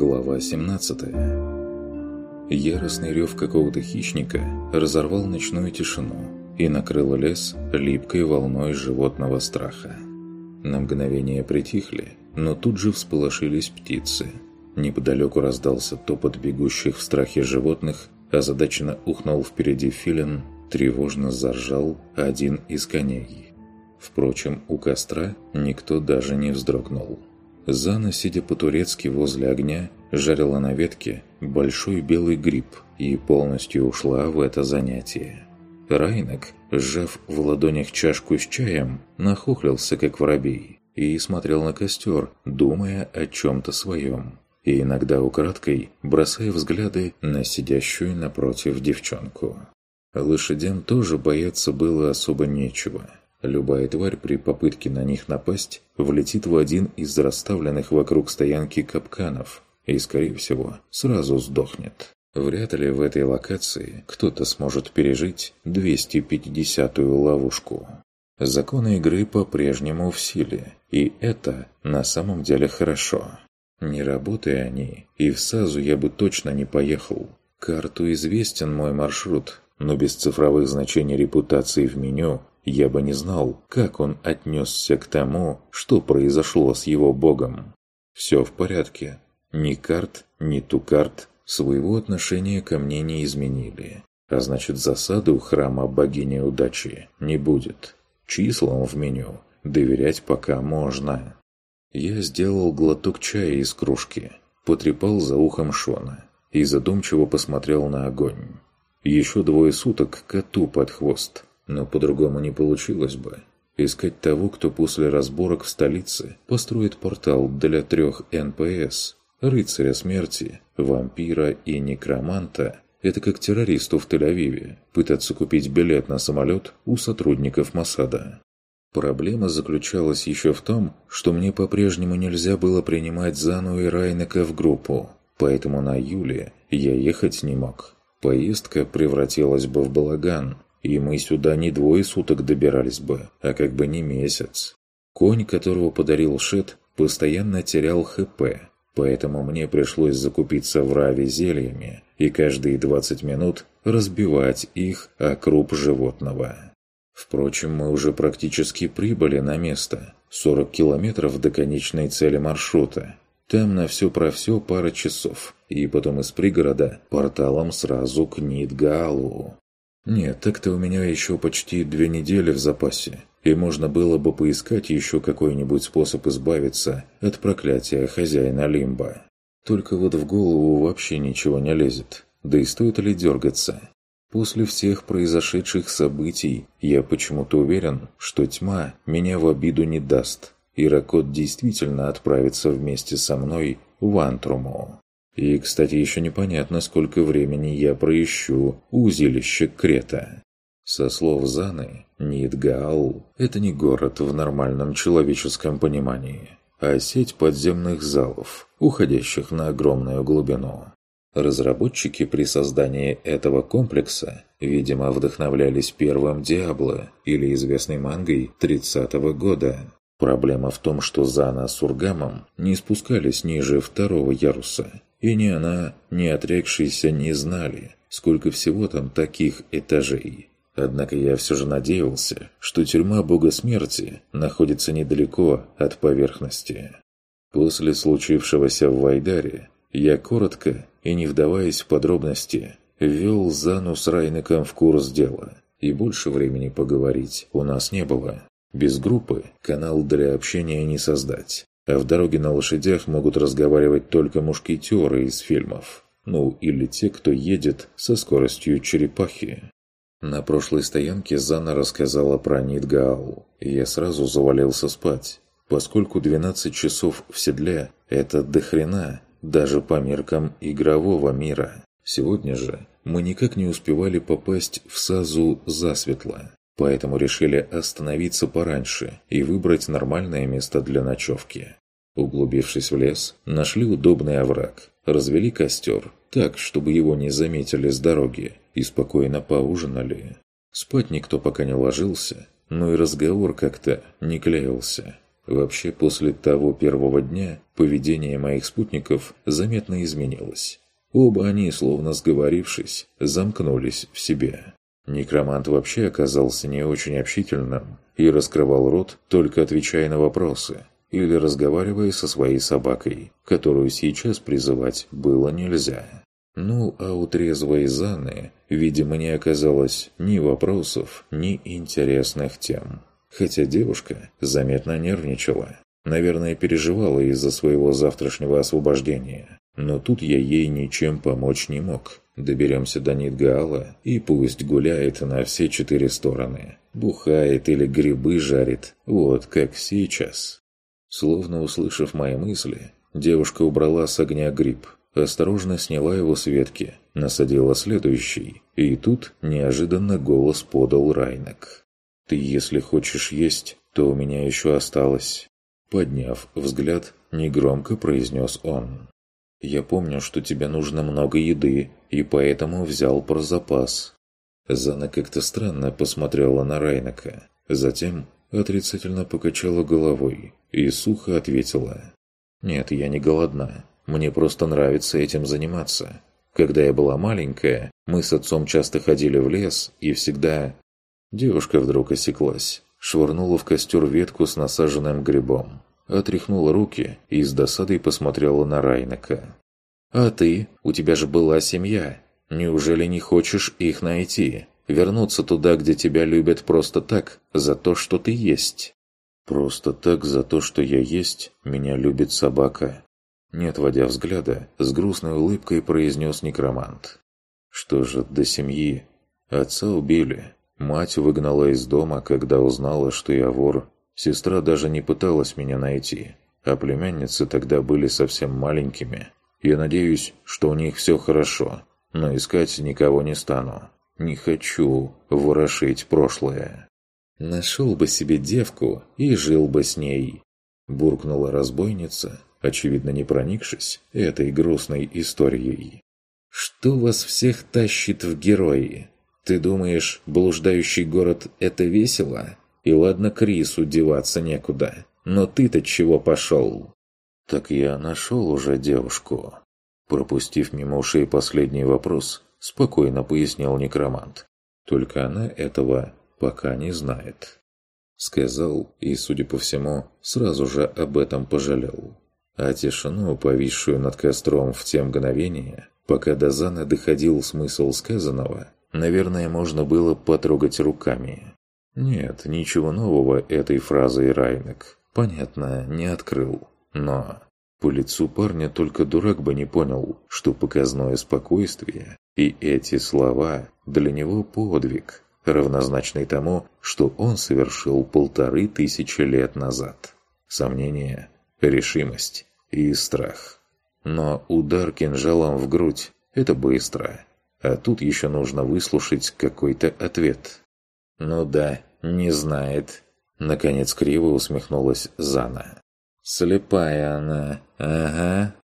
Глава 17 Яростный рев какого-то хищника разорвал ночную тишину и накрыл лес липкой волной животного страха. На мгновение притихли, но тут же всполошились птицы. Неподалеку раздался топот бегущих в страхе животных, озадаченно ухнул впереди филин, тревожно заржал один из коней. Впрочем, у костра никто даже не вздрогнул. Зана, сидя по-турецки возле огня, жарила на ветке большой белый гриб и полностью ушла в это занятие. Райнак, сжав в ладонях чашку с чаем, нахохлился, как воробей, и смотрел на костер, думая о чем-то своем, и иногда украдкой бросая взгляды на сидящую напротив девчонку. Лошадям тоже бояться было особо нечего. Любая тварь при попытке на них напасть влетит в один из расставленных вокруг стоянки капканов и, скорее всего, сразу сдохнет. Вряд ли в этой локации кто-то сможет пережить 250-ю ловушку. Законы игры по-прежнему в силе, и это на самом деле хорошо. Не работая они, и в САЗу я бы точно не поехал. Карту известен мой маршрут, но без цифровых значений репутации в меню я бы не знал, как он отнесся к тому, что произошло с его богом. Все в порядке. Ни карт, ни тукарт своего отношения ко мне не изменили. А значит, засады у храма богини удачи не будет. Числам в меню доверять пока можно. Я сделал глоток чая из кружки, потрепал за ухом Шона и задумчиво посмотрел на огонь. Еще двое суток коту под хвост – но по-другому не получилось бы. Искать того, кто после разборок в столице построит портал для трех НПС – рыцаря смерти, вампира и некроманта – это как террористу в Тель-Авиве пытаться купить билет на самолет у сотрудников Моссада. Проблема заключалась еще в том, что мне по-прежнему нельзя было принимать Зану и Райнека в группу, поэтому на Юле я ехать не мог. Поездка превратилась бы в балаган – и мы сюда не двое суток добирались бы, а как бы не месяц. Конь, которого подарил Шет, постоянно терял ХП, поэтому мне пришлось закупиться в Раве зельями и каждые 20 минут разбивать их о круп животного. Впрочем, мы уже практически прибыли на место. 40 километров до конечной цели маршрута. Там на все про все пара часов, и потом из пригорода порталом сразу к Нидгалу. Нет, так-то у меня еще почти две недели в запасе, и можно было бы поискать еще какой-нибудь способ избавиться от проклятия хозяина Лимба. Только вот в голову вообще ничего не лезет, да и стоит ли дергаться. После всех произошедших событий я почему-то уверен, что тьма меня в обиду не даст, и Ракот действительно отправится вместе со мной в Антруму. И, кстати, еще непонятно, сколько времени я проищу узилище Крета. Со слов Заны, Нидгаал – это не город в нормальном человеческом понимании, а сеть подземных залов, уходящих на огромную глубину. Разработчики при создании этого комплекса, видимо, вдохновлялись первым «Диабло» или известной мангой 30-го года. Проблема в том, что Зана с Ургамом не спускались ниже второго яруса – и ни она, ни отрекшиеся не знали, сколько всего там таких этажей. Однако я все же надеялся, что тюрьма бога смерти находится недалеко от поверхности. После случившегося в Вайдаре я коротко и не вдаваясь в подробности ввел Зану с Райнеком в курс дела, и больше времени поговорить у нас не было. Без группы канал для общения не создать, а в дороге на лошадях могут разговаривать только мушкетеры из фильмов. Ну, или те, кто едет со скоростью черепахи. На прошлой стоянке Зана рассказала про Нидгаал, я сразу завалился спать, поскольку 12 часов в седле – это дохрена даже по меркам игрового мира. Сегодня же мы никак не успевали попасть в Сазу засветло, поэтому решили остановиться пораньше и выбрать нормальное место для ночевки. Углубившись в лес, нашли удобный овраг, развели костер, так, чтобы его не заметили с дороги, и спокойно поужинали. Спать никто пока не ложился, но и разговор как-то не клеился. Вообще, после того первого дня поведение моих спутников заметно изменилось. Оба они, словно сговорившись, замкнулись в себе. Некромант вообще оказался не очень общительным и раскрывал рот, только отвечая на вопросы или разговаривая со своей собакой, которую сейчас призывать было нельзя. Ну, а у трезвой Заны, видимо, не оказалось ни вопросов, ни интересных тем. Хотя девушка заметно нервничала. Наверное, переживала из-за своего завтрашнего освобождения. Но тут я ей ничем помочь не мог. Доберемся до Нидгаала, и пусть гуляет на все четыре стороны. Бухает или грибы жарит, вот как сейчас. Словно услышав мои мысли, девушка убрала с огня гриб, осторожно сняла его с ветки, насадила следующий, и тут неожиданно голос подал Райнак. «Ты, если хочешь есть, то у меня еще осталось». Подняв взгляд, негромко произнес он. «Я помню, что тебе нужно много еды, и поэтому взял про запас». Зана как-то странно посмотрела на Райнака, затем отрицательно покачала головой и сухо ответила. «Нет, я не голодна. Мне просто нравится этим заниматься. Когда я была маленькая, мы с отцом часто ходили в лес и всегда...» Девушка вдруг осеклась, швырнула в костер ветку с насаженным грибом, отряхнула руки и с досадой посмотрела на Райнака. «А ты? У тебя же была семья. Неужели не хочешь их найти? Вернуться туда, где тебя любят просто так, за то, что ты есть?» «Просто так, за то, что я есть, меня любит собака». Не отводя взгляда, с грустной улыбкой произнес некромант. «Что же до семьи? Отца убили. Мать выгнала из дома, когда узнала, что я вор. Сестра даже не пыталась меня найти, а племянницы тогда были совсем маленькими. Я надеюсь, что у них все хорошо, но искать никого не стану. Не хочу ворошить прошлое. Нашел бы себе девку и жил бы с ней. Буркнула разбойница, очевидно не проникшись этой грустной историей. «Что вас всех тащит в герои? Ты думаешь, блуждающий город – это весело? И ладно Крису деваться некуда, но ты-то чего пошел?» «Так я нашел уже девушку». Пропустив мимо ушей последний вопрос, спокойно пояснил некромант. «Только она этого пока не знает». Сказал и, судя по всему, сразу же об этом пожалел. А тишину, повисшую над костром в те мгновения, пока до Зана доходил смысл сказанного, наверное, можно было потрогать руками. Нет, ничего нового этой фразой Райнек, понятно, не открыл. Но по лицу парня только дурак бы не понял, что показное спокойствие и эти слова для него подвиг, равнозначный тому, что он совершил полторы тысячи лет назад. Сомнение, решимость и страх. Но удар кинжалом в грудь – это быстро. А тут еще нужно выслушать какой-то ответ. «Ну да, не знает». Наконец криво усмехнулась Зана. «Слепая она, ага».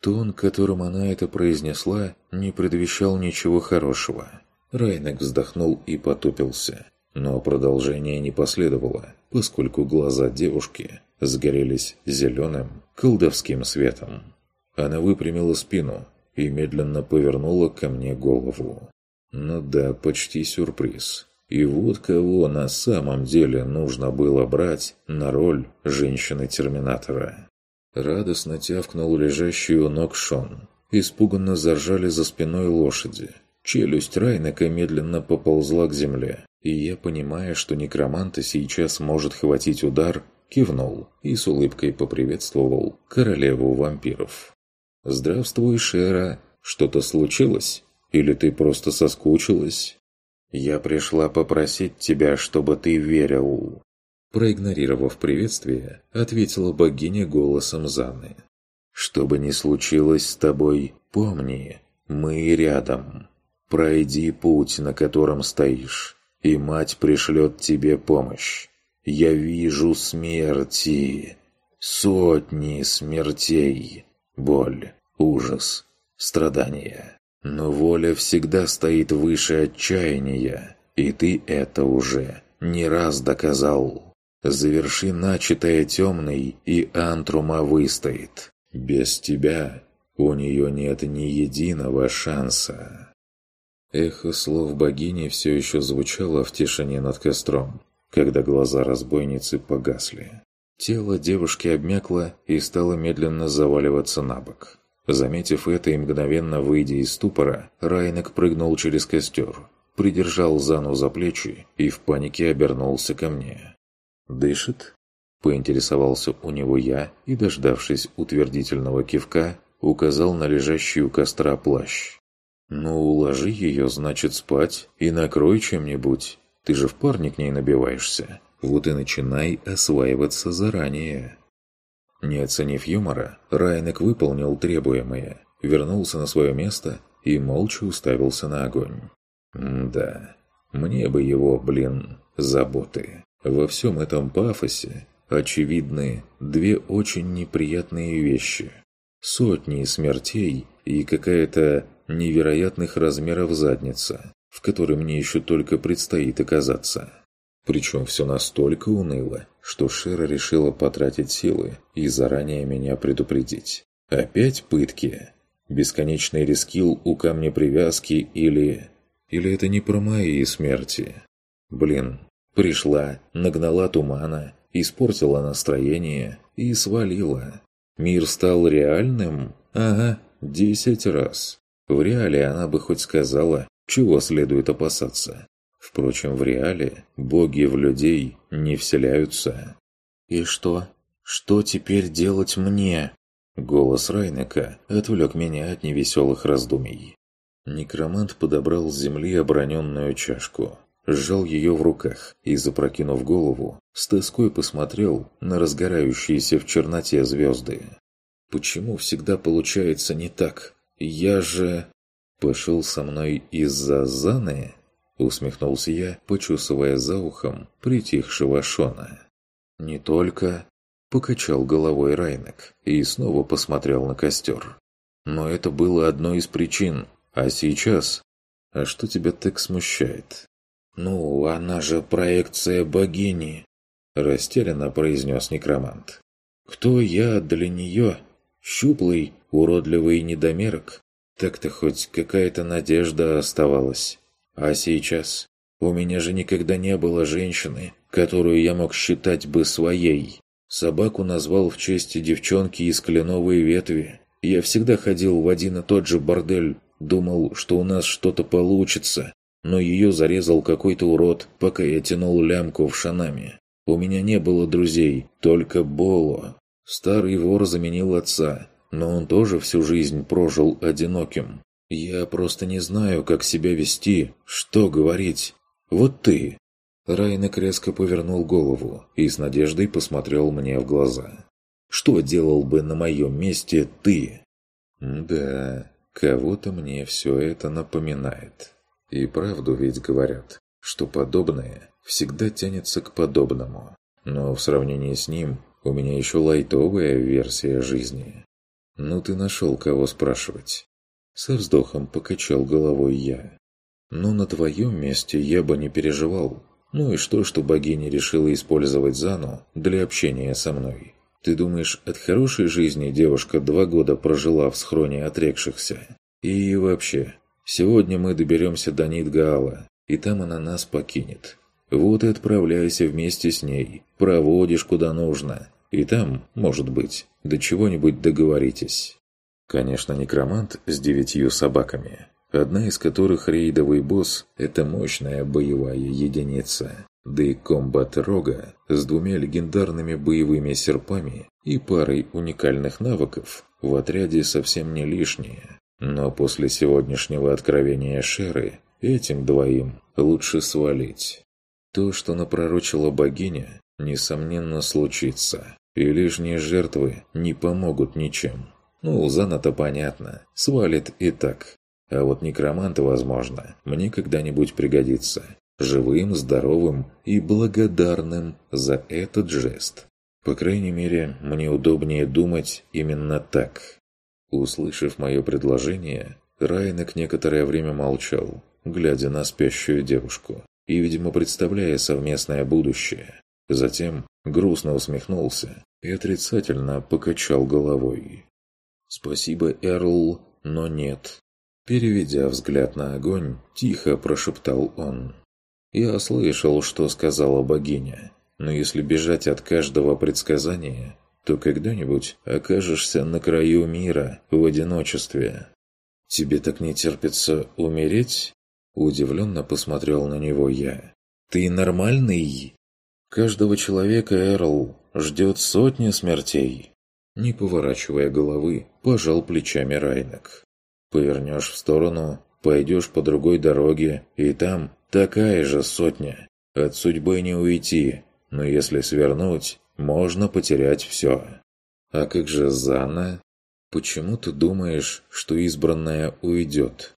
Тон, которым она это произнесла, не предвещал ничего хорошего. Райнек вздохнул и потупился. Но продолжение не последовало, поскольку глаза девушки сгорелись зеленым колдовским светом. Она выпрямила спину, и медленно повернула ко мне голову. Ну да, почти сюрприз. И вот кого на самом деле нужно было брать на роль женщины-терминатора. Радостно тявкнул лежащий у ног Шон. Испуганно заржали за спиной лошади. Челюсть Райнака медленно поползла к земле. И я, понимая, что некроманта сейчас может хватить удар, кивнул и с улыбкой поприветствовал королеву вампиров. «Здравствуй, Шера. Что-то случилось? Или ты просто соскучилась?» «Я пришла попросить тебя, чтобы ты верил». Проигнорировав приветствие, ответила богиня голосом Заны. «Что бы ни случилось с тобой, помни, мы рядом. Пройди путь, на котором стоишь, и мать пришлет тебе помощь. Я вижу смерти, сотни смертей, боль, ужас, страдания. Но воля всегда стоит выше отчаяния, и ты это уже не раз доказал. Заверши начатое темный, и Антрума выстоит. Без тебя у нее нет ни единого шанса. Эхо слов богини все еще звучало в тишине над костром, когда глаза разбойницы погасли. Тело девушки обмякло и стало медленно заваливаться на бок. Заметив это и мгновенно выйдя из ступора, Райнек прыгнул через костер, придержал Зану за плечи и в панике обернулся ко мне. «Дышит?» – поинтересовался у него я и, дождавшись утвердительного кивка, указал на лежащий у костра плащ. «Ну, уложи ее, значит, спать и накрой чем-нибудь. Ты же в парне к ней набиваешься. Вот и начинай осваиваться заранее». Не оценив юмора, Райнек выполнил требуемое, вернулся на свое место и молча уставился на огонь. «Да, мне бы его, блин, заботы». Во всем этом пафосе очевидны две очень неприятные вещи. Сотни смертей и какая-то невероятных размеров задница, в которой мне еще только предстоит оказаться. Причем все настолько уныло, что Шера решила потратить силы и заранее меня предупредить. Опять пытки? Бесконечный рескил у камня привязки или... Или это не про мои смерти? Блин, Пришла, нагнала тумана, испортила настроение и свалила. Мир стал реальным? Ага, десять раз. В реале она бы хоть сказала, чего следует опасаться. Впрочем, в реале боги в людей не вселяются. «И что? Что теперь делать мне?» Голос Райнека отвлек меня от невеселых раздумий. Некромант подобрал с земли оброненную чашку сжал ее в руках и, запрокинув голову, с тоской посмотрел на разгорающиеся в черноте звезды. «Почему всегда получается не так? Я же...» «Пошел со мной из-за Заны?» Усмехнулся я, почесывая за ухом притихшего Шона. «Не только...» Покачал головой Райнек и снова посмотрел на костер. «Но это было одной из причин. А сейчас...» «А что тебя так смущает?» «Ну, она же проекция богини», – растерянно произнес некромант. «Кто я для нее? Щуплый, уродливый недомерок? Так-то хоть какая-то надежда оставалась. А сейчас? У меня же никогда не было женщины, которую я мог считать бы своей. Собаку назвал в честь девчонки из кленовой ветви. Я всегда ходил в один и тот же бордель, думал, что у нас что-то получится, но ее зарезал какой-то урод, пока я тянул лямку в шанами. У меня не было друзей, только Боло. Старый вор заменил отца, но он тоже всю жизнь прожил одиноким. Я просто не знаю, как себя вести, что говорить. Вот ты!» Райнек резко повернул голову и с надеждой посмотрел мне в глаза. «Что делал бы на моем месте ты?» «Да, кого-то мне все это напоминает». И правду ведь говорят, что подобное всегда тянется к подобному. Но в сравнении с ним у меня еще лайтовая версия жизни. Ну ты нашел кого спрашивать. Со вздохом покачал головой я. Но на твоем месте я бы не переживал. Ну и что, что богиня решила использовать Зану для общения со мной? Ты думаешь, от хорошей жизни девушка два года прожила в схроне отрекшихся? И вообще, Сегодня мы доберемся до Нидгаала, и там она нас покинет. Вот и отправляйся вместе с ней, проводишь куда нужно, и там, может быть, до чего-нибудь договоритесь. Конечно, некромант с девятью собаками, одна из которых рейдовый босс – это мощная боевая единица. Да и комбат Рога с двумя легендарными боевыми серпами и парой уникальных навыков в отряде совсем не лишние. Но после сегодняшнего откровения Шеры этим двоим лучше свалить. То, что напророчила богиня, несомненно случится, и лишние жертвы не помогут ничем. Ну, Зана-то понятно, свалит и так. А вот некромант, возможно, мне когда-нибудь пригодится. Живым, здоровым и благодарным за этот жест. По крайней мере, мне удобнее думать именно так. Услышав мое предложение, Райнек некоторое время молчал, глядя на спящую девушку и, видимо, представляя совместное будущее. Затем грустно усмехнулся и отрицательно покачал головой. «Спасибо, Эрл, но нет». Переведя взгляд на огонь, тихо прошептал он. «Я слышал, что сказала богиня, но если бежать от каждого предсказания, то когда-нибудь окажешься на краю мира в одиночестве. Тебе так не терпится умереть?» Удивленно посмотрел на него я. «Ты нормальный?» «Каждого человека, Эрл, ждет сотня смертей». Не поворачивая головы, пожал плечами Райнек. «Повернешь в сторону, пойдешь по другой дороге, и там такая же сотня. От судьбы не уйти, но если свернуть, можно потерять все. А как же Зана? Почему ты думаешь, что избранная уйдет?»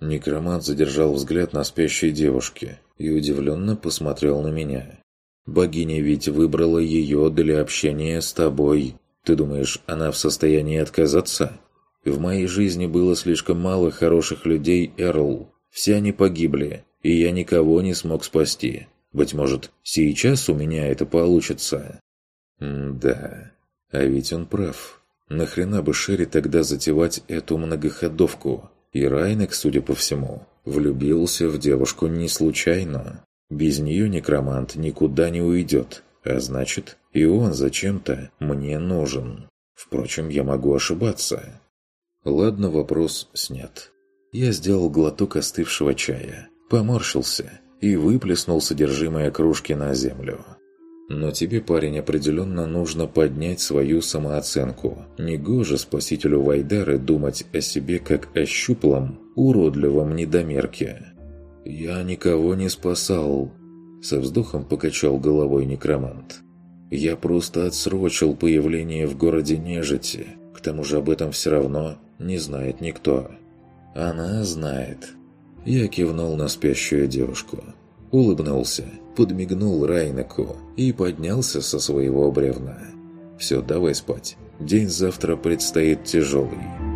Некромант задержал взгляд на спящей девушке и удивленно посмотрел на меня. «Богиня ведь выбрала ее для общения с тобой. Ты думаешь, она в состоянии отказаться? В моей жизни было слишком мало хороших людей, Эрл. Все они погибли, и я никого не смог спасти. Быть может, сейчас у меня это получится?» М «Да, а ведь он прав. Нахрена бы Шерри тогда затевать эту многоходовку?» И Райнек, судя по всему, влюбился в девушку не случайно. Без нее некромант никуда не уйдет, а значит, и он зачем-то мне нужен. Впрочем, я могу ошибаться. Ладно, вопрос снят. Я сделал глоток остывшего чая, поморщился и выплеснул содержимое кружки на землю. Но тебе, парень, определенно нужно поднять свою самооценку. Негоже спасителю Вайдары думать о себе как о щуплом, уродливом недомерке. «Я никого не спасал», — со вздохом покачал головой некромант. «Я просто отсрочил появление в городе нежити. К тому же об этом все равно не знает никто». «Она знает». Я кивнул на спящую девушку. Улыбнулся подмигнул Райнаку и поднялся со своего бревна. «Все, давай спать. День завтра предстоит тяжелый».